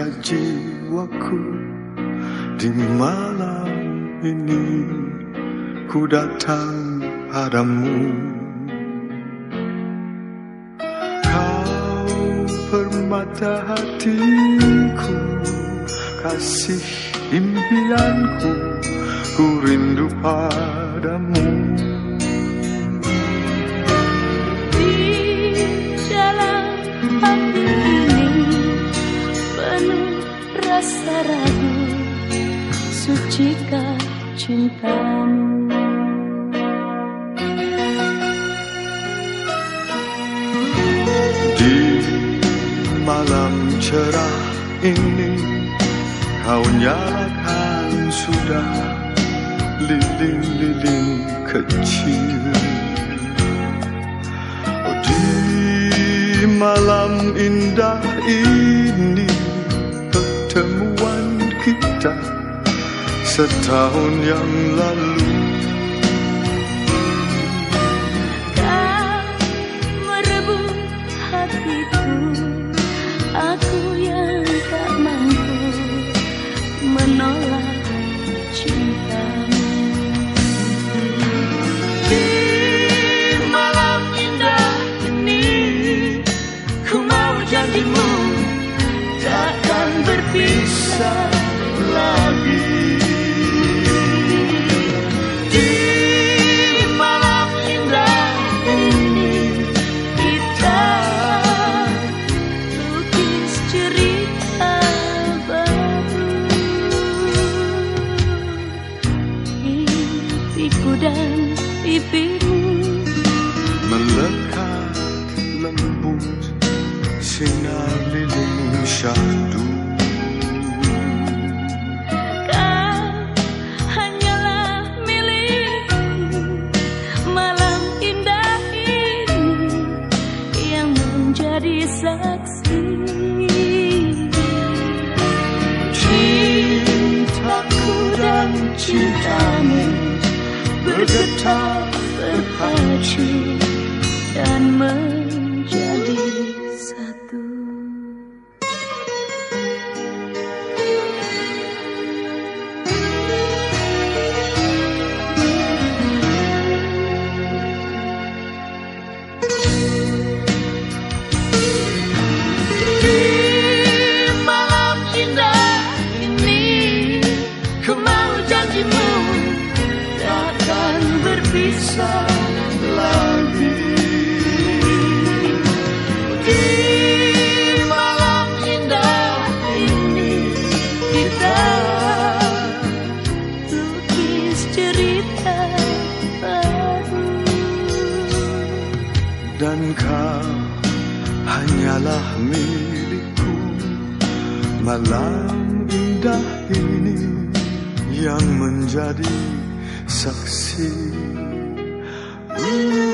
mata jiwaku Di malam ini. Ku datang padamu. Kau permata hatiku Kasih impianku Ku rindu padamu ragu Sucikah cintamu? Di malam cerah ini Kau nyalakan sudah lilin-lilin kecil. Oh di malam indah ini kita setahun yang lalu. Kau merebut hatiku Aku yang tak mampu menolak cintamu. Di malam indah ini Ku mau janjimu Takkan berpisah Pipiku dan pipimu. Melekat lembut sinar lilin syahdu her guitar and poetry. Dan kau hanyalah milikku malam indah ini yang menjadi saksi. Uh.